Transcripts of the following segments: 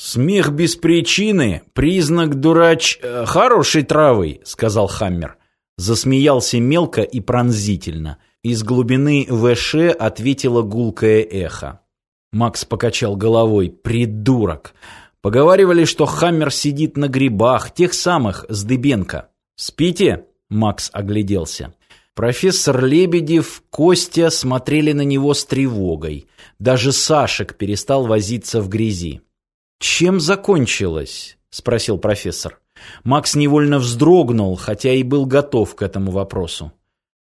«Смех без причины — признак дурач... Э, хорошей травы», — сказал Хаммер. Засмеялся мелко и пронзительно. Из глубины ВШ ответило гулкое эхо. Макс покачал головой. «Придурок!» Поговаривали, что Хаммер сидит на грибах, тех самых, с Дыбенко. «Спите?» — Макс огляделся. Профессор Лебедев, Костя смотрели на него с тревогой. Даже Сашек перестал возиться в грязи. «Чем закончилось?» — спросил профессор. Макс невольно вздрогнул, хотя и был готов к этому вопросу.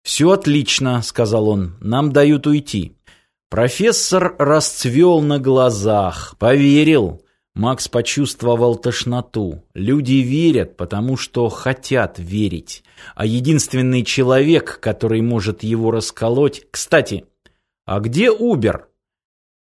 «Все отлично», — сказал он, — «нам дают уйти». Профессор расцвел на глазах, поверил. Макс почувствовал тошноту. Люди верят, потому что хотят верить. А единственный человек, который может его расколоть... Кстати, а где Убер?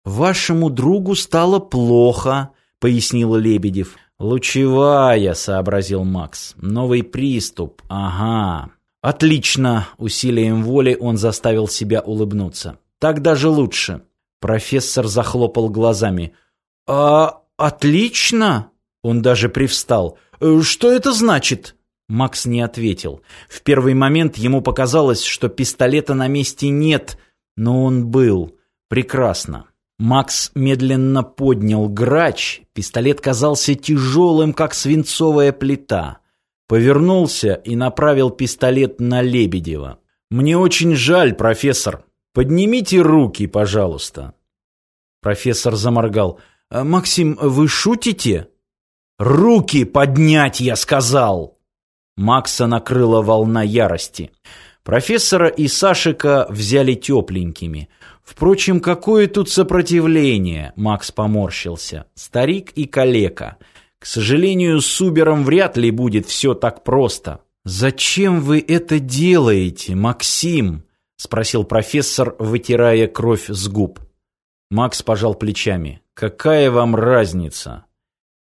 «Вашему другу стало плохо», — пояснил Лебедев. «Лучевая», — сообразил Макс. «Новый приступ. Ага». «Отлично!» — усилием воли он заставил себя улыбнуться. «Так даже лучше». Профессор захлопал глазами. «А «Отлично!» Он даже привстал. «Э, «Что это значит?» Макс не ответил. В первый момент ему показалось, что пистолета на месте нет, но он был. Прекрасно. Макс медленно поднял грач. Пистолет казался тяжелым, как свинцовая плита. Повернулся и направил пистолет на Лебедева. «Мне очень жаль, профессор. Поднимите руки, пожалуйста». Профессор заморгал. «Э, «Максим, вы шутите?» «Руки поднять, я сказал!» Макса накрыла волна ярости. Профессора и Сашика взяли тепленькими. Впрочем, какое тут сопротивление, Макс поморщился. Старик и калека. К сожалению, с Убером вряд ли будет все так просто. «Зачем вы это делаете, Максим?» — спросил профессор, вытирая кровь с губ. Макс пожал плечами. Какая вам разница?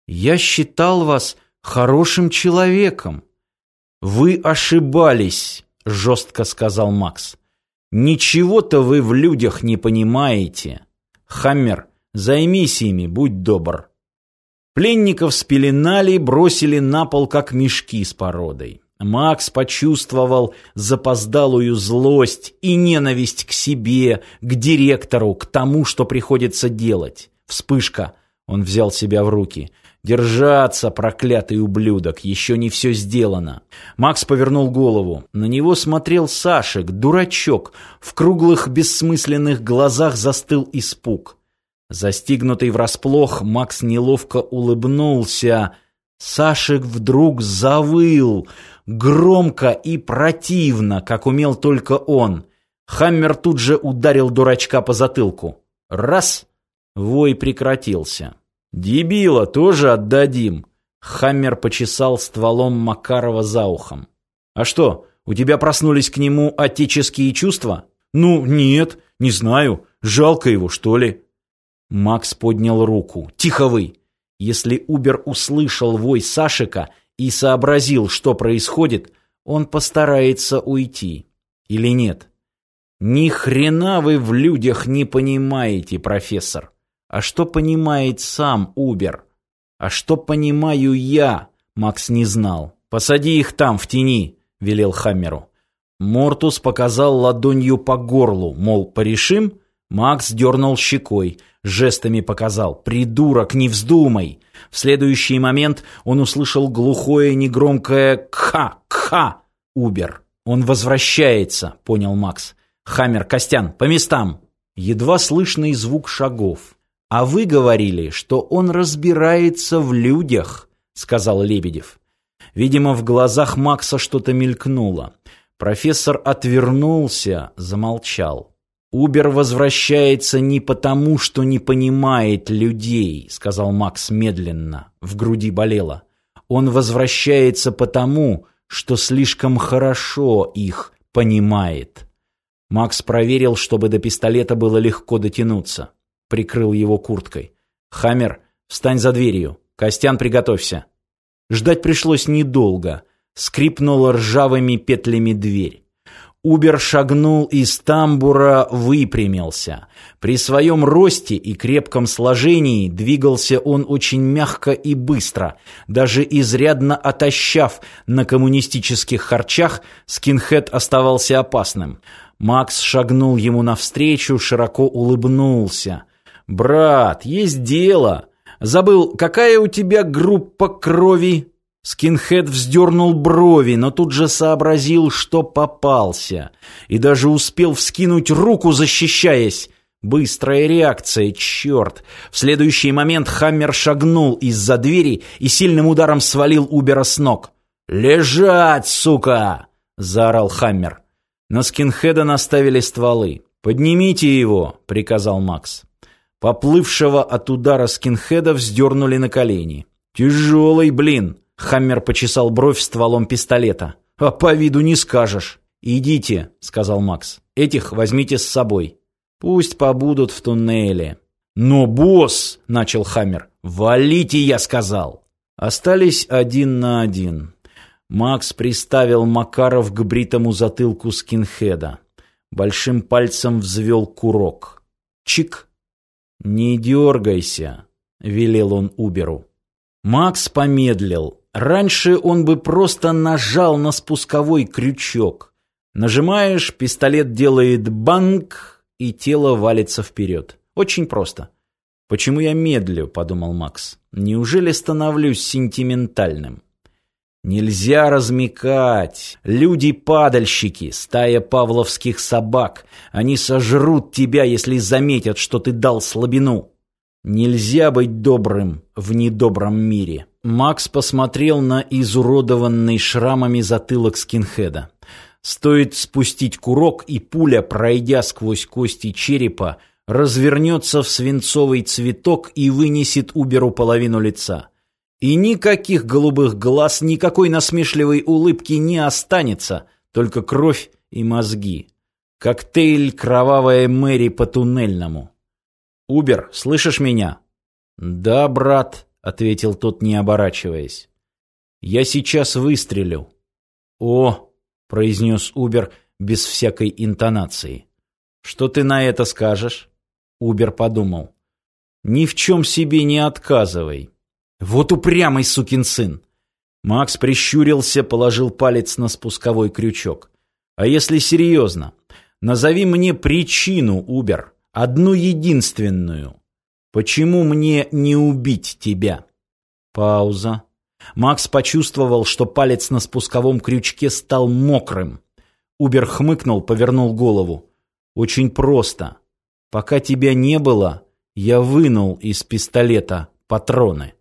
Я считал вас хорошим человеком. Вы ошибались, жестко сказал Макс. Ничего-то вы в людях не понимаете. Хаммер, займись ими, будь добр. Пленников спеленали, бросили на пол, как мешки с породой. Макс почувствовал запоздалую злость и ненависть к себе, к директору, к тому, что приходится делать. Вспышка. Он взял себя в руки. «Держаться, проклятый ублюдок! Еще не все сделано!» Макс повернул голову. На него смотрел Сашек, дурачок. В круглых бессмысленных глазах застыл испуг. Застигнутый врасплох, Макс неловко улыбнулся. Сашек вдруг завыл. Громко и противно, как умел только он. Хаммер тут же ударил дурачка по затылку. «Раз!» Вой прекратился. «Дебила тоже отдадим!» Хаммер почесал стволом Макарова за ухом. «А что, у тебя проснулись к нему отеческие чувства?» «Ну, нет, не знаю. Жалко его, что ли?» Макс поднял руку. «Тихо вы!» Если Убер услышал вой Сашика и сообразил, что происходит, он постарается уйти. Или нет? Ни хрена вы в людях не понимаете, профессор. А что понимает сам Убер? А что понимаю я? Макс не знал. Посади их там, в тени, велел Хаммеру. Мортус показал ладонью по горлу, мол, порешим? Макс дернул щекой, жестами показал «Придурок, не вздумай!» В следующий момент он услышал глухое негромкое «Кха! Кха!» Убер. «Он возвращается», — понял Макс. «Хаммер, Костян, по местам!» Едва слышный звук шагов. «А вы говорили, что он разбирается в людях», — сказал Лебедев. Видимо, в глазах Макса что-то мелькнуло. Профессор отвернулся, замолчал. «Убер возвращается не потому, что не понимает людей», — сказал Макс медленно. В груди болело. «Он возвращается потому, что слишком хорошо их понимает». Макс проверил, чтобы до пистолета было легко дотянуться прикрыл его курткой. «Хаммер, встань за дверью. Костян, приготовься». Ждать пришлось недолго. Скрипнула ржавыми петлями дверь. Убер шагнул из тамбура, выпрямился. При своем росте и крепком сложении двигался он очень мягко и быстро. Даже изрядно отощав на коммунистических харчах, скинхед оставался опасным. Макс шагнул ему навстречу, широко улыбнулся. «Брат, есть дело. Забыл, какая у тебя группа крови?» Скинхед вздернул брови, но тут же сообразил, что попался. И даже успел вскинуть руку, защищаясь. Быстрая реакция, черт. В следующий момент Хаммер шагнул из-за двери и сильным ударом свалил Убера с ног. «Лежать, сука!» — заорал Хаммер. На скинхеда наставили стволы. «Поднимите его!» — приказал Макс. Поплывшего от удара скинхеда вздернули на колени. «Тяжелый, блин!» Хаммер почесал бровь стволом пистолета. «А по виду не скажешь». «Идите», — сказал Макс. «Этих возьмите с собой. Пусть побудут в туннеле». «Но, босс!» — начал Хаммер. «Валите, я сказал!» Остались один на один. Макс приставил Макаров к бритому затылку скинхеда. Большим пальцем взвел курок. Чик! «Не дергайся», — велел он Уберу. Макс помедлил. Раньше он бы просто нажал на спусковой крючок. Нажимаешь, пистолет делает банк, и тело валится вперед. Очень просто. «Почему я медлю?» — подумал Макс. «Неужели становлюсь сентиментальным?» Нельзя размекать. Люди-падальщики, стая павловских собак. Они сожрут тебя, если заметят, что ты дал слабину. Нельзя быть добрым в недобром мире. Макс посмотрел на изуродованный шрамами затылок скинхеда. Стоит спустить курок, и пуля, пройдя сквозь кости черепа, развернется в свинцовый цветок и вынесет Уберу половину лица. И никаких голубых глаз, никакой насмешливой улыбки не останется, только кровь и мозги. Коктейль «Кровавая Мэри» по туннельному. «Убер, слышишь меня?» «Да, брат», — ответил тот, не оборачиваясь. «Я сейчас выстрелю». «О», — произнес Убер без всякой интонации. «Что ты на это скажешь?» Убер подумал. «Ни в чем себе не отказывай. Вот упрямый сукин сын!» Макс прищурился, положил палец на спусковой крючок. «А если серьезно? Назови мне причину, Убер, одну единственную. Почему мне не убить тебя?» Пауза. Макс почувствовал, что палец на спусковом крючке стал мокрым. Убер хмыкнул, повернул голову. «Очень просто. Пока тебя не было, я вынул из пистолета патроны».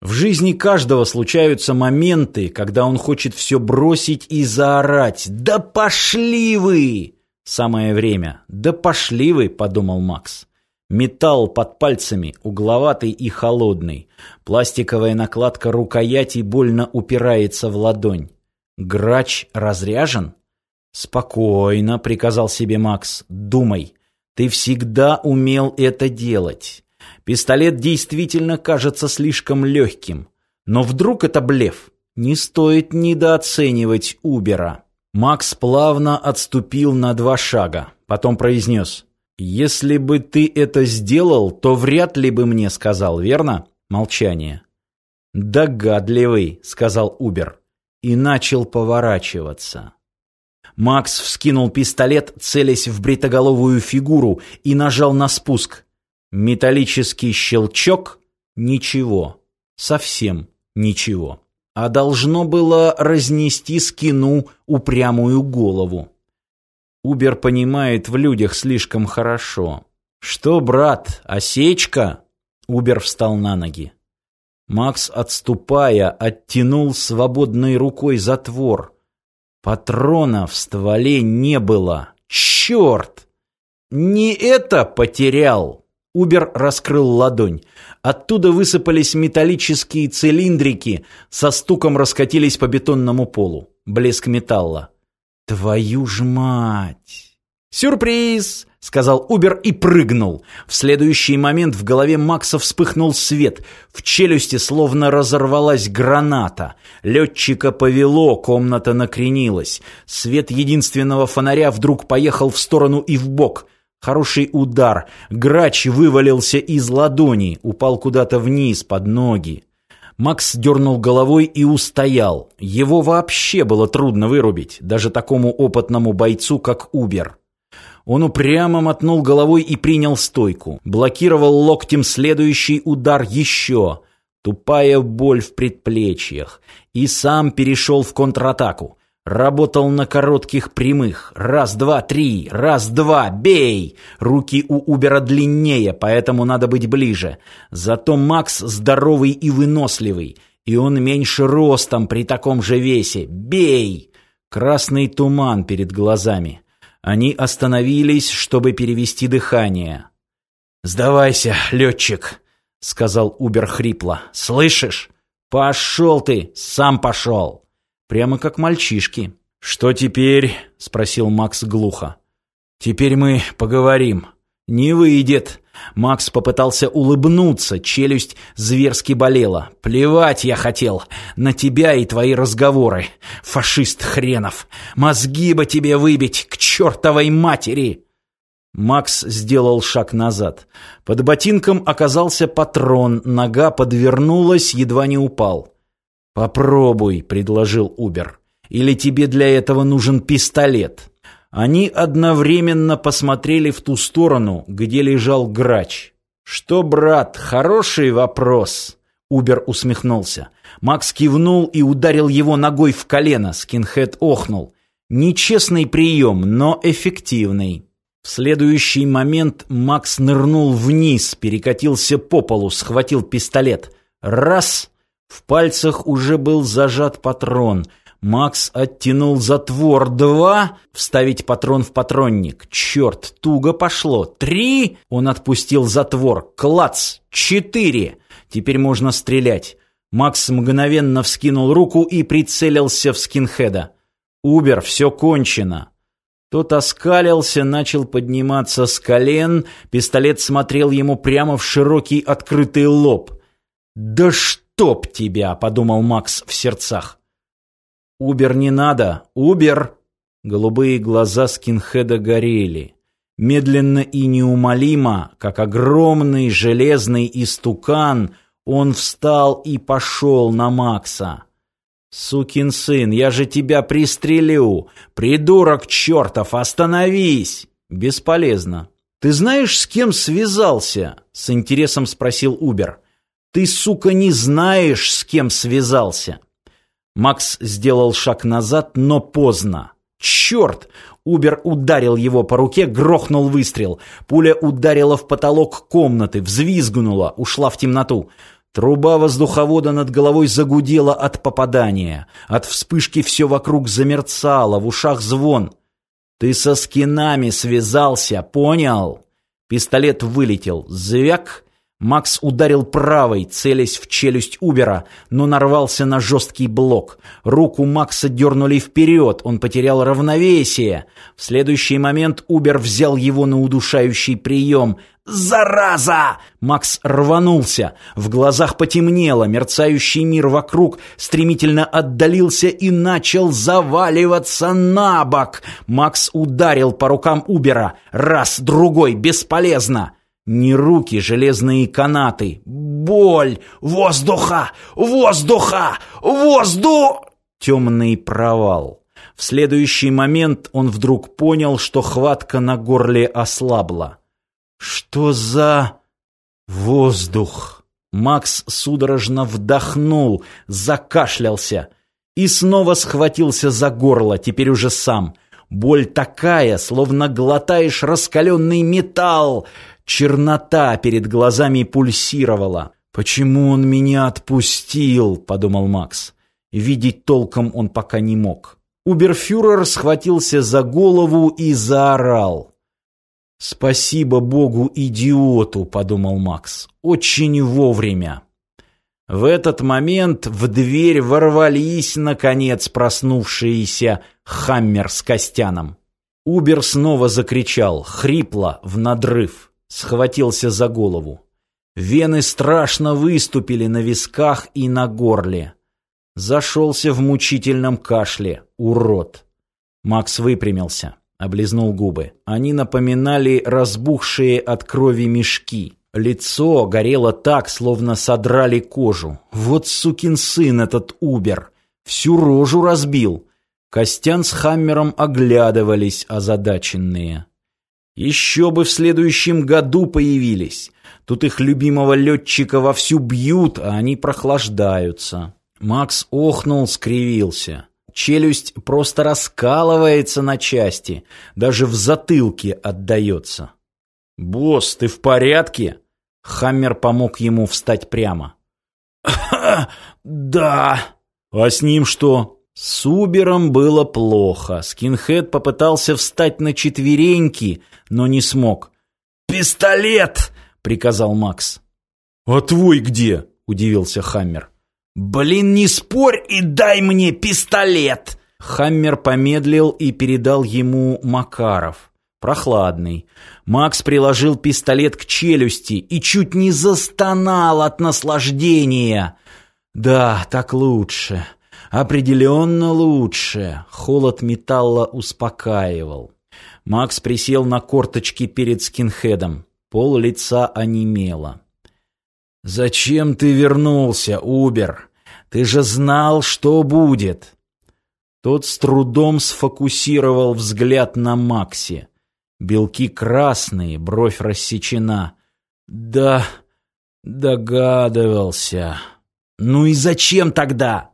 В жизни каждого случаются моменты, когда он хочет все бросить и заорать «Да пошли вы!» «Самое время. Да пошли вы!» — подумал Макс. Металл под пальцами, угловатый и холодный. Пластиковая накладка рукояти больно упирается в ладонь. Грач разряжен? «Спокойно», — приказал себе Макс, — «думай. Ты всегда умел это делать. Пистолет действительно кажется слишком легким. Но вдруг это блеф? Не стоит недооценивать Убера». Макс плавно отступил на два шага, потом произнес — «Если бы ты это сделал, то вряд ли бы мне сказал, верно?» Молчание. «Догадливый», — сказал Убер. И начал поворачиваться. Макс вскинул пистолет, целясь в бритоголовую фигуру, и нажал на спуск. Металлический щелчок — ничего. Совсем ничего. А должно было разнести скину упрямую голову. Убер понимает в людях слишком хорошо. «Что, брат, осечка?» Убер встал на ноги. Макс, отступая, оттянул свободной рукой затвор. Патрона в стволе не было. Черт! Не это потерял! Убер раскрыл ладонь. Оттуда высыпались металлические цилиндрики, со стуком раскатились по бетонному полу. Блеск металла. Твою ж мать! «Сюрприз!» — сказал Убер и прыгнул. В следующий момент в голове Макса вспыхнул свет. В челюсти словно разорвалась граната. Летчика повело, комната накренилась. Свет единственного фонаря вдруг поехал в сторону и в бок. Хороший удар. Грач вывалился из ладони, упал куда-то вниз, под ноги. Макс дернул головой и устоял. Его вообще было трудно вырубить, даже такому опытному бойцу, как Убер. Он упрямо мотнул головой и принял стойку. Блокировал локтем следующий удар еще. Тупая боль в предплечьях. И сам перешел в контратаку. Работал на коротких прямых. Раз, два, три. Раз, два. Бей! Руки у Убера длиннее, поэтому надо быть ближе. Зато Макс здоровый и выносливый. И он меньше ростом при таком же весе. Бей! Красный туман перед глазами. Они остановились, чтобы перевести дыхание. «Сдавайся, летчик», — сказал Убер хрипло. «Слышишь? Пошел ты, сам пошел!» Прямо как мальчишки. «Что теперь?» — спросил Макс глухо. «Теперь мы поговорим». «Не выйдет. Макс попытался улыбнуться, челюсть зверски болела. «Плевать я хотел на тебя и твои разговоры, фашист хренов! Мозги бы тебе выбить к чертовой матери!» Макс сделал шаг назад. Под ботинком оказался патрон, нога подвернулась, едва не упал. «Попробуй», — предложил Убер. «Или тебе для этого нужен пистолет?» Они одновременно посмотрели в ту сторону, где лежал грач. «Что, брат, хороший вопрос?» Убер усмехнулся. Макс кивнул и ударил его ногой в колено. Скинхед охнул. Нечестный прием, но эффективный. В следующий момент Макс нырнул вниз, перекатился по полу, схватил пистолет. Раз! В пальцах уже был зажат патрон. Макс оттянул затвор. Два. Вставить патрон в патронник. Черт, туго пошло. Три. Он отпустил затвор. Клац. Четыре. Теперь можно стрелять. Макс мгновенно вскинул руку и прицелился в скинхеда. «Убер, все кончено». Тот оскалился, начал подниматься с колен, пистолет смотрел ему прямо в широкий открытый лоб. «Да чтоб тебя!» — подумал Макс в сердцах. «Убер не надо! Убер!» Голубые глаза скинхеда горели. Медленно и неумолимо, как огромный железный истукан, он встал и пошел на Макса. «Сукин сын, я же тебя пристрелю! Придурок чертов, остановись!» «Бесполезно». «Ты знаешь, с кем связался?» — с интересом спросил Убер. «Ты, сука, не знаешь, с кем связался!» Макс сделал шаг назад, но поздно. «Черт!» Убер ударил его по руке, грохнул выстрел. Пуля ударила в потолок комнаты, взвизгнула, ушла в темноту. Труба воздуховода над головой загудела от попадания. От вспышки все вокруг замерцало, в ушах звон. «Ты со скинами связался, понял?» Пистолет вылетел. Звяк, Макс ударил правой, целясь в челюсть Убера, но нарвался на жесткий блок. Руку Макса дернули вперед, он потерял равновесие. В следующий момент Убер взял его на удушающий прием. «Зараза!» Макс рванулся. В глазах потемнело, мерцающий мир вокруг стремительно отдалился и начал заваливаться на бок. Макс ударил по рукам Убера. Раз, другой, бесполезно. Не руки, железные канаты. Боль! Воздуха! Воздуха! Воздух! Темный провал. В следующий момент он вдруг понял, что хватка на горле ослабла. Что за... воздух? Макс судорожно вдохнул, закашлялся и снова схватился за горло, теперь уже сам. Боль такая, словно глотаешь раскаленный металл. Чернота перед глазами пульсировала. «Почему он меня отпустил?» — подумал Макс. Видеть толком он пока не мог. Уберфюрер схватился за голову и заорал. «Спасибо Богу, идиоту!» — подумал Макс. «Очень вовремя!» В этот момент в дверь ворвались, наконец, проснувшиеся Хаммер с Костяном. Убер снова закричал, хрипло, в надрыв, схватился за голову. Вены страшно выступили на висках и на горле. Зашелся в мучительном кашле, урод. Макс выпрямился, облизнул губы. Они напоминали разбухшие от крови мешки. Лицо горело так, словно содрали кожу. Вот сукин сын этот Убер. Всю рожу разбил. Костян с Хаммером оглядывались озадаченные. Еще бы в следующем году появились. Тут их любимого летчика вовсю бьют, а они прохлаждаются. Макс охнул, скривился. Челюсть просто раскалывается на части, даже в затылке отдается. «Босс, ты в порядке?» Хаммер помог ему встать прямо. «Да». «А с ним что?» С Убером было плохо. Скинхед попытался встать на четвереньки, но не смог. «Пистолет!» — приказал Макс. «А твой где?» — удивился Хаммер. «Блин, не спорь и дай мне пистолет!» Хаммер помедлил и передал ему Макаров. Прохладный. Макс приложил пистолет к челюсти и чуть не застонал от наслаждения. «Да, так лучше. Определенно лучше». Холод металла успокаивал. Макс присел на корточки перед скинхедом. Пол лица онемело. «Зачем ты вернулся, Убер? Ты же знал, что будет!» Тот с трудом сфокусировал взгляд на Максе. Белки красные, бровь рассечена. «Да, догадывался». «Ну и зачем тогда?»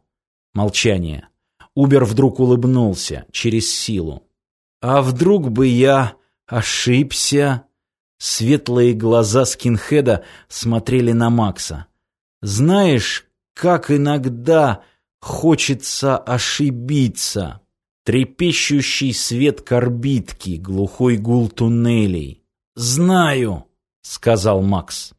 Молчание. Убер вдруг улыбнулся, через силу. «А вдруг бы я ошибся?» Светлые глаза скинхеда смотрели на Макса. «Знаешь, как иногда хочется ошибиться?» Трепещущий свет корбитки, глухой гул туннелей. «Знаю», — сказал Макс.